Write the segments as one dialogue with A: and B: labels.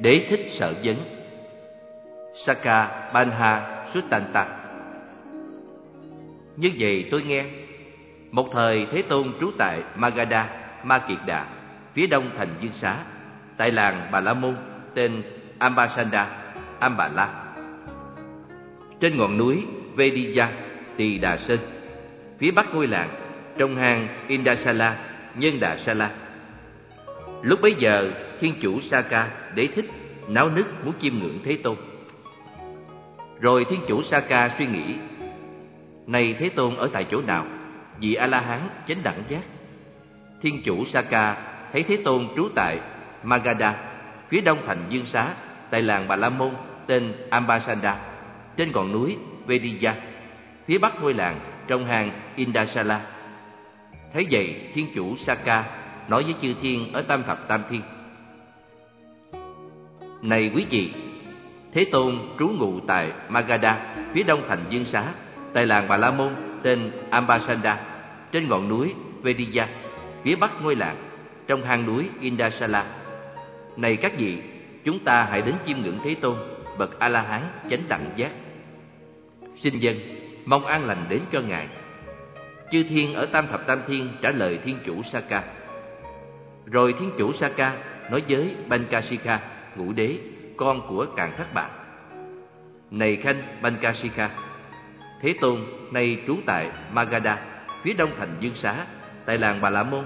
A: Đế Thích Sở Vấn. Saka Banha Sutanta. Như vậy tôi nghe Một thời Thế Tôn trú tại Magadha, Ma Kiệt Đà Phía đông thành Dương Xá Tại làng Bà La Môn tên Ambasanda, Ambala. Trên ngọn núi Vediya, Tỳ Đà Sơn Phía bắc ngôi làng Trong hang Indasala, Nhân Đà Sala. Lúc bấy giờ Thiên chủ Saka đế thích náo nức muốn chiêm ngưỡng Thế Tôn. Rồi Thiên Chủ Saka suy nghĩ, Này Thế Tôn ở tại chỗ nào? Vì A-la-hán chánh đẳng giác. Thiên Chủ Saka thấy Thế Tôn trú tại Magadha Phía đông thành Dương Xá, Tại làng Bà La Môn, tên Ambasanda Trên ngọn núi Vediya Phía bắc ngôi làng trong hàng Indasala. Thấy vậy, Thiên Chủ Saka nói với chư thiên ở Tam Thập Tam Thiên này quý vị Thế Tôn trú ngụ tại Magadha, phía đông thành Dương Xá, tại làng Bà La Môn tên Ambasanda, trên ngọn núi Vediya, phía bắc ngôi làng, trong hang núi Indasala. Này các vị, chúng ta hãy đến chiêm ngưỡng Thế Tôn, bậc A-la-hán chánh đẳng giác. Xin dân, mong an lành đến cho Ngài. Chư thiên ở Tam Thập Tam Thiên trả lời Thiên Chủ Saka. Rồi Thiên Chủ Saka nói với Bankasika, ngũ đế, con của Càn Thất Bạc. Này Khanh Bankasika, Thế Tôn nay trú tại Magadha, phía đông thành Dương Xá, tại làng Bà La Môn,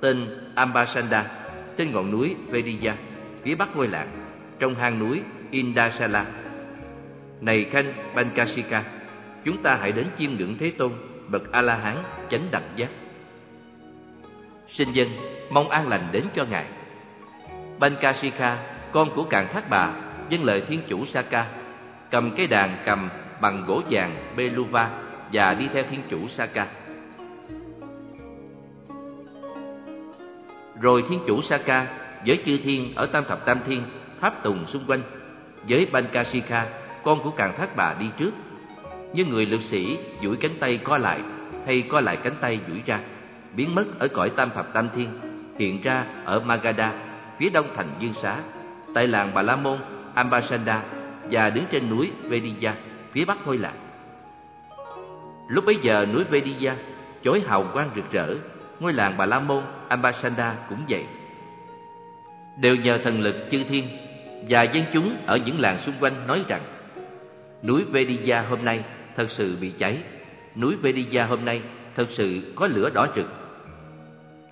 A: tên Ambasanda, trên ngọn núi Vediya, phía bắc ngôi làng, trong hang núi Indasala. Này Khanh Bankasika, chúng ta hãy đến chiêm ngưỡng Thế Tôn, bậc A-la-hán chánh đẳng giác. Sinh dân, mong an lành đến cho Ngài. Bankasika con của Càng thác bà dân lời thiên chủ Saka cầm cái đàn cầm bằng gỗ vàng Beluva và đi theo thiên chủ Saka. Rồi thiên chủ Saka với chư thiên ở Tam Thập Tam Thiên tháp tùng xung quanh với Bankasika con của càn thác bà đi trước. Như người lực sĩ duỗi cánh tay co lại hay co lại cánh tay duỗi ra, biến mất ở cõi Tam Thập Tam Thiên, hiện ra ở Magadha phía đông thành Dương Xá tại làng Bà La Môn, Ambasanda và đứng trên núi Vediya, phía bắc ngôi làng. Lúc bấy giờ núi Vediya chói hào quang rực rỡ, ngôi làng Bà La Môn, Ambasanda cũng vậy. Đều nhờ thần lực chư thiên và dân chúng ở những làng xung quanh nói rằng núi Vediya hôm nay thật sự bị cháy, núi Vediya hôm nay thật sự có lửa đỏ rực.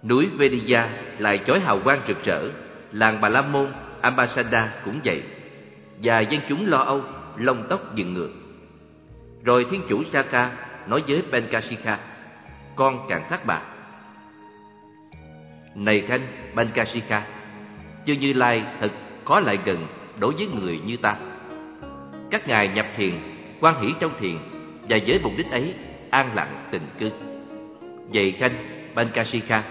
A: Núi Vediya lại chói hào quang rực rỡ, làng Bà La Môn Ambasada cũng vậy. Và dân chúng lo âu, Lông tóc dựng ngược. Rồi thiên chủ Saka nói với Benkashika Con càng thác bạc Này Khanh Benkashika Chư Như Lai thật khó lại gần đối với người như ta. Các ngài nhập thiền, quan hỷ trong thiền Và với mục đích ấy An lặng tình cư. Vậy Khanh Benkashika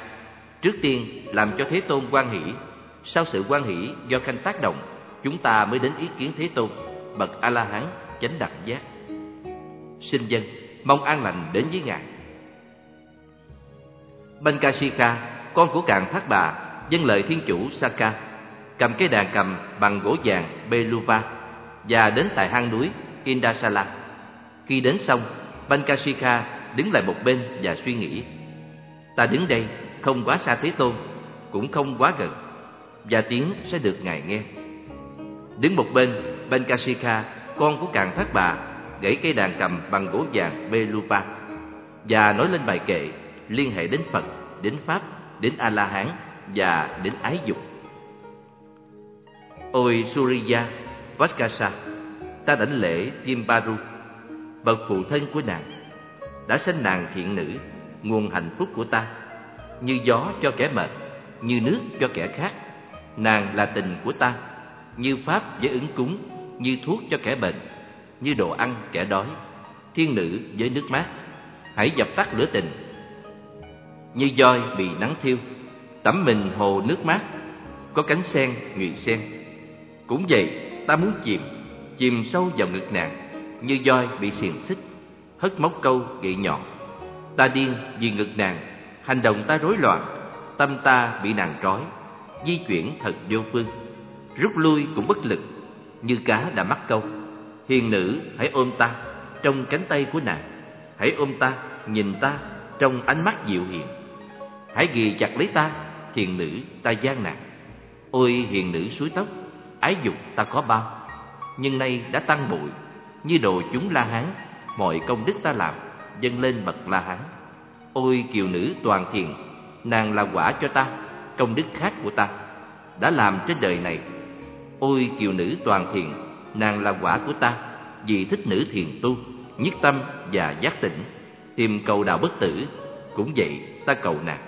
A: Trước tiên làm cho Thế Tôn quan hỷ sau sự quan hỷ do khanh tác động, chúng ta mới đến ý kiến Thế Tôn, bậc A-la-hán chánh đẳng giác. Xin dân, mong an lành đến với Ngài. Bankashika, con của Càng thác bà, dân lời thiên chủ Saka, cầm cái đàn cầm bằng gỗ vàng Beluva và đến tại hang núi Indasala. Khi đến xong, Bankashika đứng lại một bên và suy nghĩ. Ta đứng đây không quá xa Thế Tôn, cũng không quá gần và tiếng sẽ được Ngài nghe. Đứng một bên, Benkashika, con của càn thác bà, gãy cây đàn cầm bằng gỗ vàng Belupa và nói lên bài kệ liên hệ đến Phật, đến Pháp, đến A-la-hán và đến ái dục. Ôi Suriya, Vatkasa, ta đảnh lễ Timbaru, bậc phụ thân của nàng, đã sinh nàng thiện nữ, nguồn hạnh phúc của ta, như gió cho kẻ mệt, như nước cho kẻ khác, Nàng là tình của ta, Như pháp, với ứng cúng, Như thuốc cho kẻ bệnh, Như đồ ăn kẻ đói, Thiên nữ với nước mát. Hãy dập tắt lửa tình. Như voi bị nắng thiêu, Tắm mình hồ nước mát, Có cánh sen nhụy sen. Cũng vậy, ta muốn chìm Chìm sâu vào ngực nàng, Như voi bị xiềng xích, Hất móc câu gậy nhọn. Ta điên vì ngực nàng, Hành động ta rối loạn, Tâm ta bị nàng trói di chuyển thật vô phương rút lui cũng bất lực, như cá đã mắc câu. Hiền nữ, hãy ôm ta trong cánh tay của nàng, hãy ôm ta, nhìn ta trong ánh mắt dịu hiền. Hãy ghi chặt lấy ta, hiền nữ, ta gian nạn. Ôi hiền nữ suối tóc, ái dục ta có bao, nhưng nay đã tăng bụi như đồ chúng La Hán, mọi công đức ta làm dâng lên bậc La Hán. Ôi kiều nữ toàn thiền, nàng là quả cho ta, công đức khác của ta, đã làm trên đời này. Ôi kiều nữ toàn thiện, nàng là quả của ta, vì thích nữ thiền tu, nhất tâm và giác tỉnh, tìm cầu đạo bất tử, cũng vậy ta cầu nàng.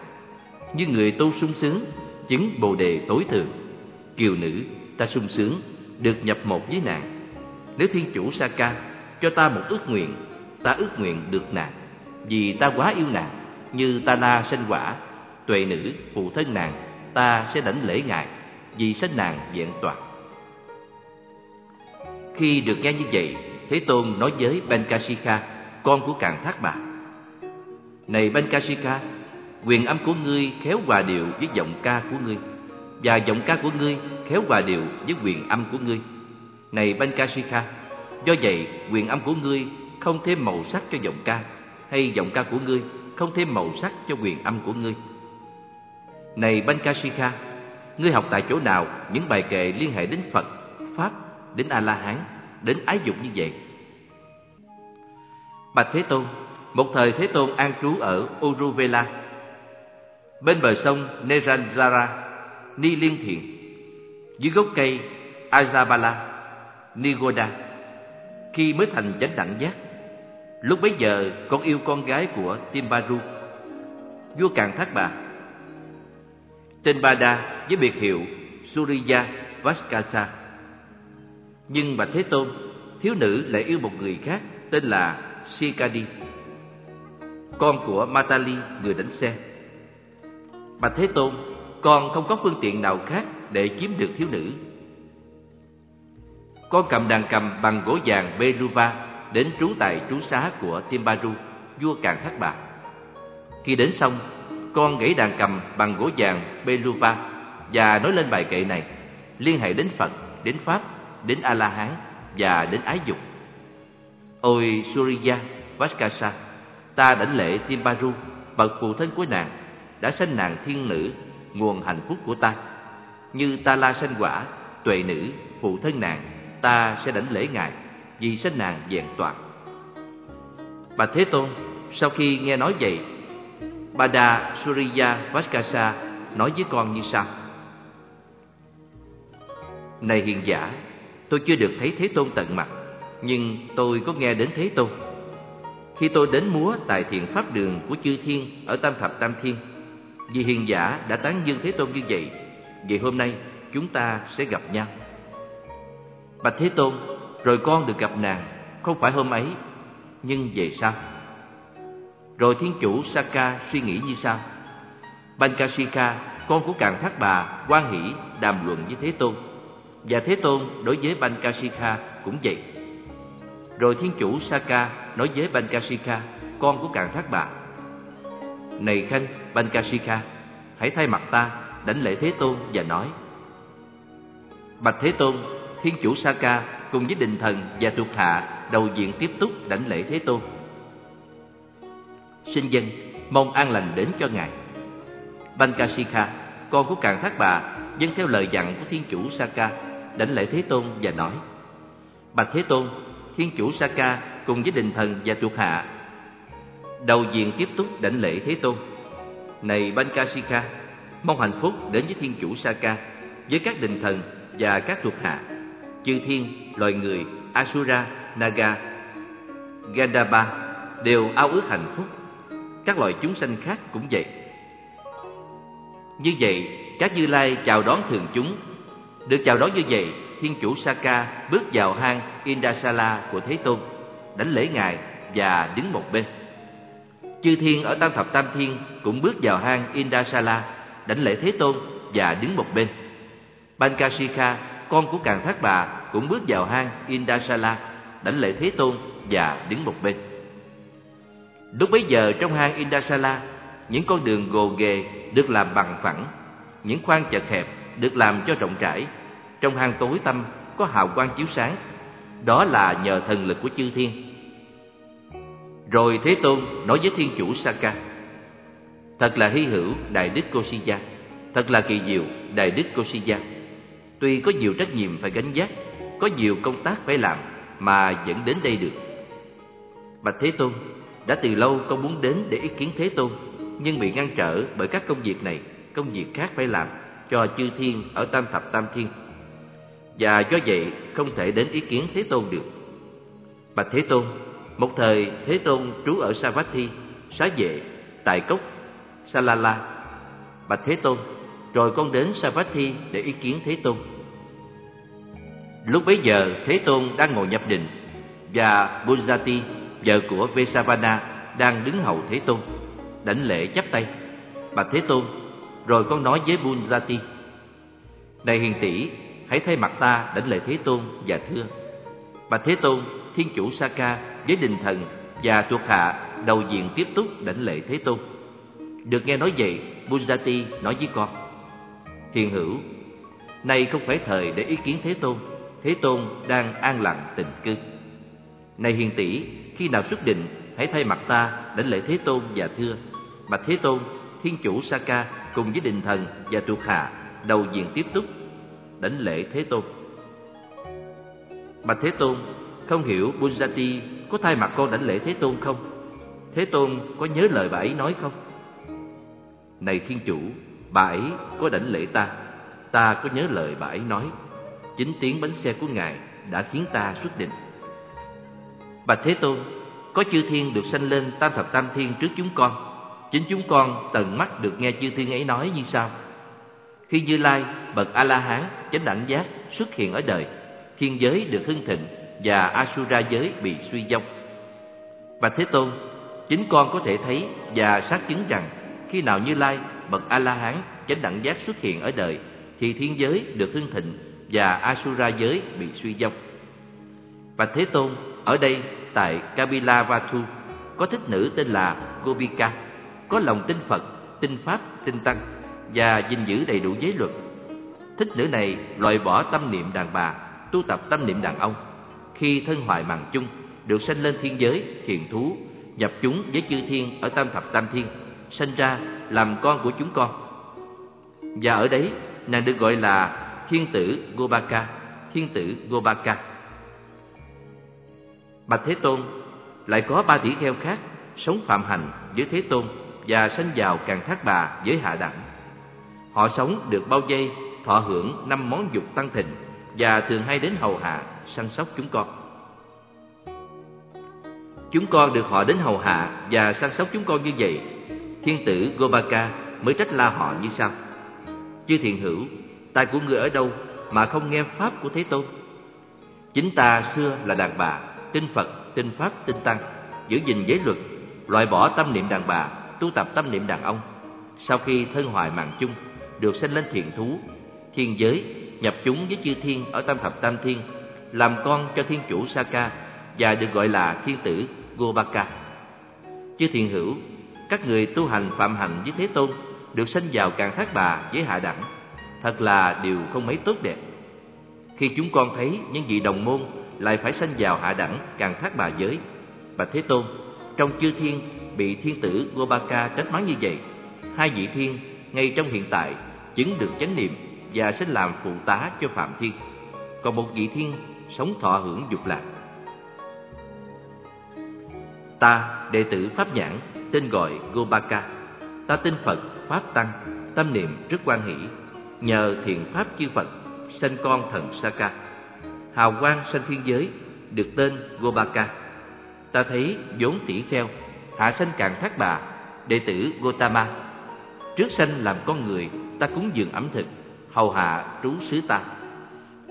A: Như người tu sung sướng, chứng bồ đề tối thượng, kiều nữ ta sung sướng, được nhập một với nàng. Nếu thiên chủ sa ca cho ta một ước nguyện, ta ước nguyện được nàng, vì ta quá yêu nàng, như ta la sanh quả, tuệ nữ phụ thân nàng, ta sẽ đảnh lễ ngài, vì sanh nàng vẹn toàn. Khi được nghe như vậy, Thế Tôn nói với Benkashika, con của Càn Thác Bà. Này Benkashika, quyền âm của ngươi khéo hòa điệu với giọng ca của ngươi, và giọng ca của ngươi khéo hòa điệu với quyền âm của ngươi. Này Benkashika, do vậy quyền âm của ngươi không thêm màu sắc cho giọng ca, hay giọng ca của ngươi không thêm màu sắc cho quyền âm của ngươi. Này Bankashika, ngươi học tại chỗ nào những bài kệ liên hệ đến Phật, Pháp, đến A-la-hán, đến ái dục như vậy? Bạch Thế Tôn, một thời Thế Tôn an trú ở Uruvela, bên bờ sông Neranjara, Ni Liên Thiện, dưới gốc cây Ajabala, Nigoda, khi mới thành chánh đẳng giác. Lúc bấy giờ, con yêu con gái của Timbaru, vua Càn Thác Bà, tên Bada với biệt hiệu Suriya Vaskasa. Nhưng Bạch Thế Tôn, thiếu nữ lại yêu một người khác tên là Sikadi, con của Matali người đánh xe. Bạch Thế Tôn, con không có phương tiện nào khác để chiếm được thiếu nữ. Con cầm đàn cầm bằng gỗ vàng Beruva đến trú tại trú xá của Timbaru, vua Càn Thác Bà. Khi đến xong, con gãy đàn cầm bằng gỗ vàng Beluva và nói lên bài kệ này, liên hệ đến Phật, đến Pháp, đến A-la-hán và đến ái dục. Ôi Suriya Vaskasa, ta đảnh lễ Timbaru, bậc phụ thân của nàng, đã sanh nàng thiên nữ, nguồn hạnh phúc của ta. Như ta la sanh quả, tuệ nữ, phụ thân nàng, ta sẽ đảnh lễ ngài, vì sanh nàng vẹn toàn. Bà Thế Tôn, sau khi nghe nói vậy, Bada Suriya Vaskasa nói với con như sau. Này hiền giả, tôi chưa được thấy Thế Tôn tận mặt, nhưng tôi có nghe đến Thế Tôn. Khi tôi đến múa tại thiện pháp đường của chư thiên ở Tam Thập Tam Thiên, vì hiền giả đã tán dương Thế Tôn như vậy, vậy hôm nay chúng ta sẽ gặp nhau. Bạch Thế Tôn, rồi con được gặp nàng, không phải hôm ấy, nhưng về sau. Rồi thiên chủ Saka suy nghĩ như sau. Bankashika, con của Càng Thác Bà, quan hỷ đàm luận với Thế Tôn. Và Thế Tôn đối với Bankashika cũng vậy. Rồi thiên chủ Saka nói với Bankashika, con của Càng Thác Bà. Này Khanh Bankashika, hãy thay mặt ta đảnh lễ Thế Tôn và nói. Bạch Thế Tôn, thiên chủ Saka cùng với đình thần và thuộc hạ đầu diện tiếp túc đảnh lễ Thế Tôn. Sinh dân, mong an lành đến cho ngài. Bankashika, con của Càn Thác Bà, dân theo lời dặn của thiên chủ Saka, đảnh lễ Thế Tôn và nói: Bạch Thế Tôn, thiên chủ Saka cùng với đình thần và thuộc hạ đầu diện tiếp túc đảnh lễ Thế Tôn. Này Bankashika, mong hạnh phúc đến với thiên chủ Saka, với các đình thần và các thuộc hạ, chư thiên, loài người, Asura, Naga, Gandhaba đều ao ước hạnh phúc. Các loài chúng sanh khác cũng vậy. Như vậy, các Như Lai chào đón thường chúng. Được chào đón như vậy, Thiên chủ Saka bước vào hang Indasala của Thế Tôn, đánh lễ ngài và đứng một bên. Chư thiên ở Tam thập Tam thiên cũng bước vào hang Indasala, đánh lễ Thế Tôn và đứng một bên. Bankashika, con của Càn Thác Bà, cũng bước vào hang Indasala, đánh lễ Thế Tôn và đứng một bên. Lúc bấy giờ trong hang Indasala, những con đường gồ ghề được làm bằng phẳng, những khoang chật hẹp được làm cho rộng rãi, trong hang tối tâm có hào quang chiếu sáng. Đó là nhờ thần lực của chư thiên. Rồi Thế Tôn nói với Thiên Chủ Saka, Thật là hy hữu Đại Đức Kosiya, thật là kỳ diệu Đại Đức Kosiya. Tuy có nhiều trách nhiệm phải gánh vác, có nhiều công tác phải làm mà vẫn đến đây được. Bạch Thế Tôn, đã từ lâu con muốn đến để ý kiến Thế Tôn, nhưng bị ngăn trở bởi các công việc này, công việc khác phải làm cho chư thiên ở Tam Thập Tam Thiên. Và do vậy không thể đến ý kiến Thế Tôn được. Bạch Thế Tôn, một thời Thế Tôn trú ở Savatthi, xá vệ, tại cốc, Salala. Bạch Thế Tôn, rồi con đến Savatthi để ý kiến Thế Tôn. Lúc bấy giờ Thế Tôn đang ngồi nhập định và Bunjati, vợ của Vesavana, đang đứng hầu Thế Tôn, đảnh lễ chắp tay. Bạch Thế Tôn, rồi con nói với Bunjati, Này hiền tỷ, hãy thay mặt ta đảnh lễ Thế Tôn và thưa. Bạch Thế Tôn, Thiên Chủ Saka với đình thần và thuộc hạ đầu diện tiếp tục đảnh lễ Thế Tôn. Được nghe nói vậy, Bunjati nói với con, Thiền hữu, nay không phải thời để ý kiến Thế Tôn, Thế Tôn đang an lặng tịnh cư. Này hiền tỷ, khi nào xuất định, hãy thay mặt ta đảnh lễ Thế Tôn và thưa, Bạch Thế Tôn, Thiên Chủ Saka cùng với đình thần và thuộc hạ đầu diện tiếp túc đảnh lễ Thế Tôn. Bạch Thế Tôn, không hiểu Bunjati có thay mặt con đảnh lễ Thế Tôn không? Thế Tôn có nhớ lời bà ấy nói không? Này Thiên Chủ, bà ấy có đảnh lễ ta, ta có nhớ lời bà ấy nói. Chính tiếng bánh xe của Ngài đã khiến ta xuất định. Bạch Thế Tôn, có chư thiên được sanh lên tam thập tam thiên trước chúng con. Chính chúng con tận mắt được nghe chư thiên ấy nói như sau. Khi Như Lai, bậc A-la-hán, chánh đẳng giác xuất hiện ở đời, thiên giới được hưng thịnh và Asura giới bị suy vong. Bạch Thế Tôn, chính con có thể thấy và xác chứng rằng khi nào Như Lai, bậc A-la-hán, chánh đẳng giác xuất hiện ở đời, thì thiên giới được hưng thịnh và Asura giới bị suy vong. Bạch Thế Tôn, ở đây tại Kapilavatu có thích nữ tên là Gobika, có lòng tin Phật, tin Pháp, tin Tăng và gìn giữ đầy đủ giới luật. Thích nữ này loại bỏ tâm niệm đàn bà, tu tập tâm niệm đàn ông. Khi thân hoại màng chung, được sanh lên thiên giới, thiền thú, nhập chúng với chư thiên ở tam thập tam thiên, sanh ra làm con của chúng con. Và ở đấy, nàng được gọi là thiên tử Gobaka, thiên tử Gobaka. Bạch Thế Tôn, lại có ba tỷ kheo khác sống phạm hành với Thế Tôn và sanh vào càng thác bà với hạ đẳng. Họ sống được bao giây, thọ hưởng năm món dục tăng thịnh và thường hay đến hầu hạ, săn sóc chúng con. Chúng con được họ đến hầu hạ và săn sóc chúng con như vậy. Thiên tử Gobaka mới trách la họ như sau. Chư thiện hữu, tài của người ở đâu mà không nghe pháp của Thế Tôn? Chính ta xưa là đàn bà, tin Phật, tin Pháp, tin Tăng, giữ gìn giới luật, loại bỏ tâm niệm đàn bà, tu tập tâm niệm đàn ông. Sau khi thân hoại mạng chung, được sinh lên thiện thú, thiên giới, nhập chúng với chư thiên ở tam thập tam thiên, làm con cho thiên chủ Saka và được gọi là thiên tử Gobaka. Chư thiện hữu, các người tu hành phạm hạnh với Thế Tôn được sinh vào càng thác bà với hạ đẳng, thật là điều không mấy tốt đẹp. Khi chúng con thấy những vị đồng môn lại phải sanh vào hạ đẳng càng thác bà giới, Bạch Thế Tôn, trong chư thiên bị thiên tử Gobaka trách mắng như vậy, hai vị thiên ngay trong hiện tại chứng được chánh niệm và sẽ làm phụ tá cho Phạm Thiên. Còn một vị thiên sống thọ hưởng dục lạc. Ta, đệ tử Pháp Nhãn, tên gọi Gobaka. Ta tin Phật, Pháp Tăng, tâm niệm rất quan hỷ. Nhờ thiện Pháp chư Phật, sanh con thần Saka. Hào quang sanh thiên giới, được tên Gobaka. Ta thấy vốn tỷ kheo, hạ sanh càng thác bà, đệ tử Gotama. Trước sanh làm con người, ta cúng dường ẩm thực, hầu hạ trú xứ ta.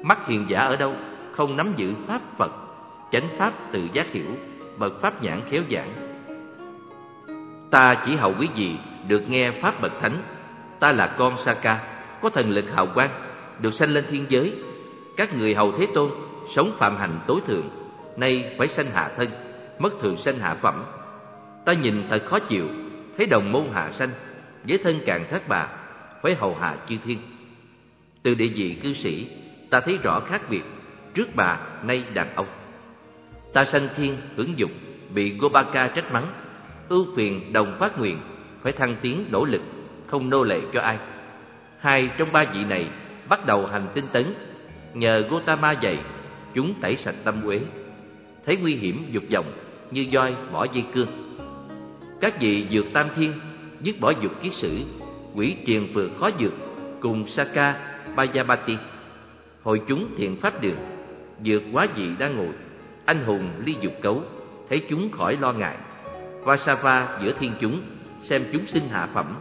A: Mắt hiền giả ở đâu, không nắm giữ pháp Phật, chánh pháp tự giác hiểu, bậc pháp nhãn khéo giảng. Ta chỉ hầu quý vị được nghe pháp bậc thánh, ta là con Saka, có thần lực hào quang, được sanh lên thiên giới. Các người hầu Thế Tôn sống phạm hành tối thượng, nay phải sanh hạ thân, mất thường sanh hạ phẩm. Ta nhìn thật khó chịu, thấy đồng môn hạ sanh, với thân càng thất bà, phải hầu hạ chư thiên. Từ địa vị cư sĩ, ta thấy rõ khác biệt trước bà nay đàn ông. Ta sanh thiên hưởng dục, bị Gopaka trách mắng, ưu phiền đồng phát nguyện, phải thăng tiến nỗ lực, không nô lệ cho ai. Hai trong ba vị này bắt đầu hành tinh tấn, nhờ Gotama dạy, chúng tẩy sạch tâm uế, thấy nguy hiểm dục vọng như voi bỏ dây cương. Các vị dược tam thiên dứt bỏ dục kiết sử, quỷ triền vừa khó dược cùng Saka Bayabati. Hội chúng thiện pháp đường, dược quá dị đang ngồi, anh hùng ly dục cấu, thấy chúng khỏi lo ngại. Vasava giữa thiên chúng, xem chúng sinh hạ phẩm,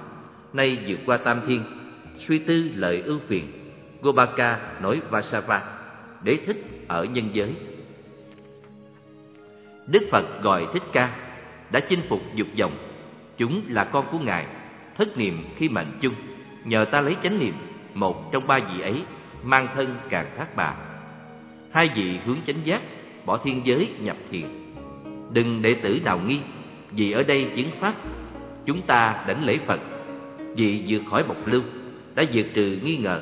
A: nay vượt qua tam thiên, suy tư lợi ưu phiền. Gobaka nói Vasava để thích ở nhân giới. Đức Phật gọi Thích Ca đã chinh phục dục vọng, chúng là con của Ngài, thất niệm khi mệnh chung, nhờ ta lấy chánh niệm, một trong ba vị ấy mang thân càng thác bà. Hai vị hướng chánh giác, bỏ thiên giới nhập thiền. Đừng đệ tử nào nghi, vì ở đây chứng pháp, chúng ta đảnh lễ Phật, vì vượt khỏi bộc lưu, đã vượt trừ nghi ngờ,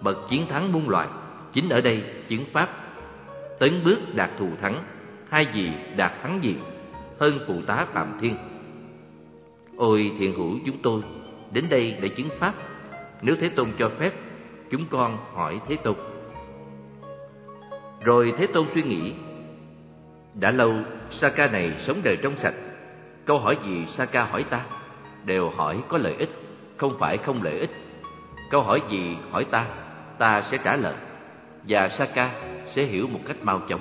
A: bậc chiến thắng muôn loài chính ở đây chứng pháp. Tấn bước đạt thù thắng, hai vị đạt thắng gì, hơn phụ tá Phạm Thiên. Ôi thiện hữu chúng tôi, đến đây để chứng pháp, nếu Thế Tôn cho phép, chúng con hỏi Thế Tôn. Rồi Thế Tôn suy nghĩ, đã lâu Saka này sống đời trong sạch, câu hỏi gì Saka hỏi ta, đều hỏi có lợi ích, không phải không lợi ích. Câu hỏi gì hỏi ta, ta sẽ trả lời, và Saka sẽ hiểu một cách mau chóng.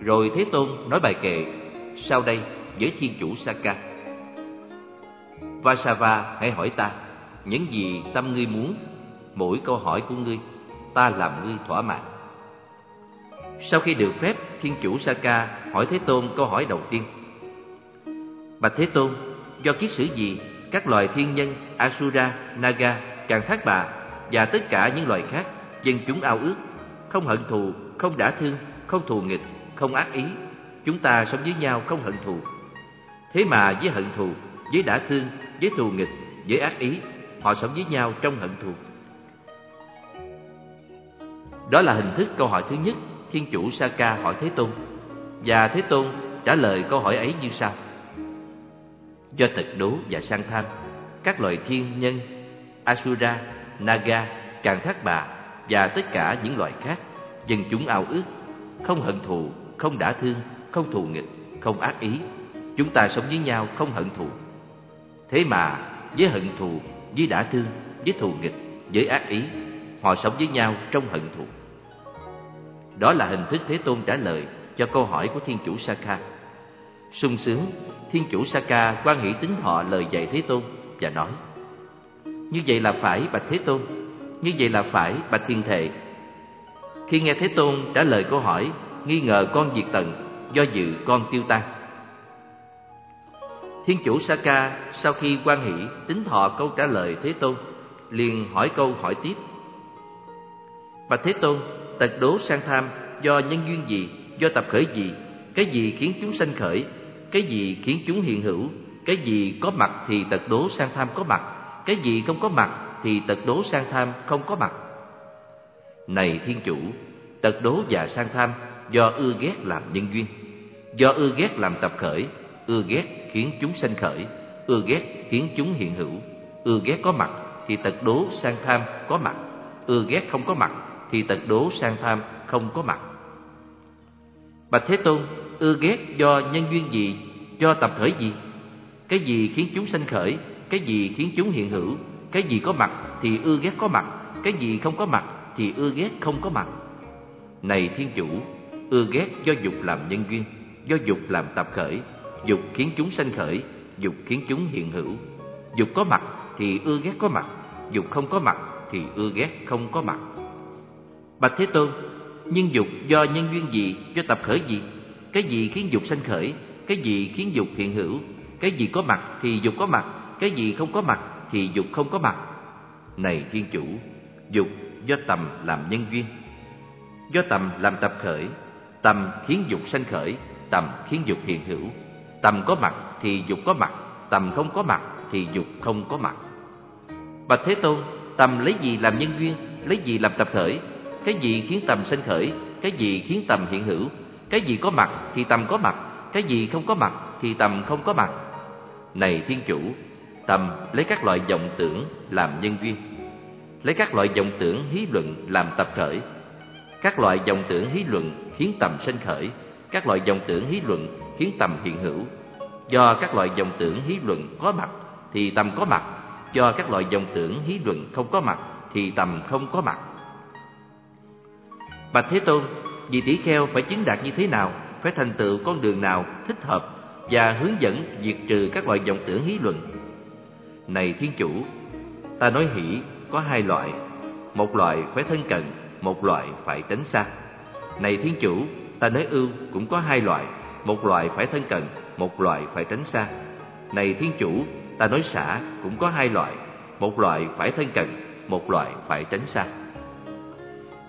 A: Rồi Thế Tôn nói bài kệ sau đây với Thiên Chủ Saka. Vasava hãy hỏi ta, những gì tâm ngươi muốn, mỗi câu hỏi của ngươi, ta làm ngươi thỏa mãn. Sau khi được phép, Thiên Chủ Saka hỏi Thế Tôn câu hỏi đầu tiên. Bạch Thế Tôn, do kiết sử gì, các loài thiên nhân, Asura, Naga, Càng Thác Bà và tất cả những loài khác, dân chúng ao ước, không hận thù, không đã thương, không thù nghịch, không ác ý, chúng ta sống với nhau không hận thù. Thế mà với hận thù, với đã thương, với thù nghịch, với ác ý, họ sống với nhau trong hận thù. Đó là hình thức câu hỏi thứ nhất Thiên chủ Saka hỏi Thế Tôn Và Thế Tôn trả lời câu hỏi ấy như sau Do tật đố và sang tham Các loài thiên nhân Asura, Naga, Càng Thác Bà Và tất cả những loài khác. Dân chúng ao ước Không hận thù, không đã thương, không thù nghịch, không ác ý. Chúng ta sống với nhau không hận thù. Thế mà với hận thù, với đã thương, với thù nghịch, với ác ý Họ sống với nhau trong hận thù. Đó là hình thức Thế Tôn trả lời cho câu hỏi của Thiên Chủ Saka. sung sướng, Thiên Chủ Saka quan hệ tính họ lời dạy Thế Tôn và nói như vậy là phải bạch Thế Tôn, như vậy là phải bạch Thiên Thệ. Khi nghe Thế Tôn trả lời câu hỏi, nghi ngờ con diệt tận, do dự con tiêu tan. Thiên Chủ Saka sau khi quan hỷ tính thọ câu trả lời Thế Tôn, liền hỏi câu hỏi tiếp. Bạch Thế Tôn, tật đố sang tham do nhân duyên gì, do tập khởi gì, cái gì khiến chúng sanh khởi, cái gì khiến chúng hiện hữu, cái gì có mặt thì tật đố sang tham có mặt, cái gì không có mặt thì tật đố sang tham không có mặt. Này thiên chủ, tật đố và sang tham do ưa ghét làm nhân duyên, do ưa ghét làm tập khởi, ưa ghét khiến chúng sanh khởi, ưa ghét khiến chúng hiện hữu, ưa ghét có mặt thì tật đố sang tham có mặt, ưa ghét không có mặt thì tật đố sang tham không có mặt. Bạch Thế Tôn, ưa ghét do nhân duyên gì, do tập khởi gì? Cái gì khiến chúng sanh khởi, cái gì khiến chúng hiện hữu, cái gì có mặt thì ưa ghét có mặt, cái gì không có mặt thì ưa ghét không có mặt. Này Thiên Chủ, ưa ghét do dục làm nhân duyên, do dục làm tập khởi, dục khiến chúng sanh khởi, dục khiến chúng hiện hữu. Dục có mặt thì ưa ghét có mặt, dục không có mặt thì ưa ghét không có mặt. Bạch Thế Tôn, nhưng dục do nhân duyên gì, do tập khởi gì? Cái gì khiến dục sanh khởi, cái gì khiến dục hiện hữu, cái gì có mặt thì dục có mặt, cái gì không có mặt thì dục không có mặt. Này Thiên Chủ, dục do tầm làm nhân duyên, do tầm làm tập khởi, tầm khiến dục sanh khởi, tầm khiến dục hiện hữu. Tầm có mặt thì dục có mặt, tầm không có mặt thì dục không có mặt. Bạch Thế Tôn, tầm lấy gì làm nhân duyên, lấy gì làm tập khởi, cái gì khiến tầm sanh khởi, cái gì khiến tầm hiện hữu, cái gì có mặt thì tầm có mặt, cái gì không có mặt thì tầm không có mặt. Này Thiên Chủ, tầm lấy các loại vọng tưởng làm nhân duyên, lấy các loại vọng tưởng hí luận làm tập khởi. Các loại vọng tưởng hí luận khiến tầm sinh khởi, các loại vọng tưởng hí luận khiến tầm hiện hữu. Do các loại vọng tưởng hí luận có mặt thì tầm có mặt, do các loại vọng tưởng hí luận không có mặt thì tầm không có mặt. Bạch Thế Tôn, vị tỷ kheo phải chứng đạt như thế nào, phải thành tựu con đường nào thích hợp và hướng dẫn diệt trừ các loại vọng tưởng hí luận. Này Thiên Chủ, ta nói hỷ có hai loại, một loại phải thân cận, một loại phải tránh xa. Này Thiên Chủ, ta nói ưu cũng có hai loại, một loại phải thân cận, một loại phải tránh xa. Này Thiên Chủ, ta nói xả cũng có hai loại, một loại phải thân cận, một loại phải tránh xa.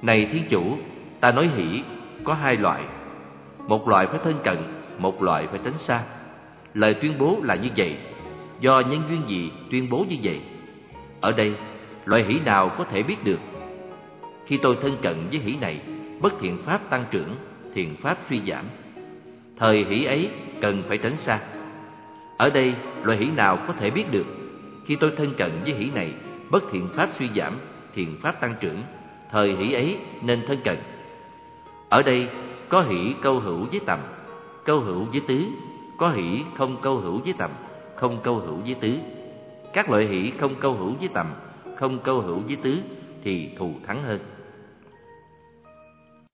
A: Này Thiên Chủ, ta nói hỷ có hai loại, một loại phải thân cận, một loại phải tránh xa. Lời tuyên bố là như vậy, do nhân duyên gì tuyên bố như vậy? Ở đây, loại hỷ nào có thể biết được? Khi tôi thân cận với hỷ này, bất thiện pháp tăng trưởng, thiện pháp suy giảm. Thời hỷ ấy cần phải tránh xa. Ở đây, loại hỷ nào có thể biết được? Khi tôi thân cận với hỷ này, bất thiện pháp suy giảm, thiện pháp tăng trưởng, thời hỷ ấy nên thân cận. Ở đây có hỷ câu hữu với tầm, câu hữu với tứ, có hỷ không câu hữu với tầm, không câu hữu với tứ. Các loại hỷ không câu hữu với tầm, không câu hữu với tứ thì thù thắng hơn.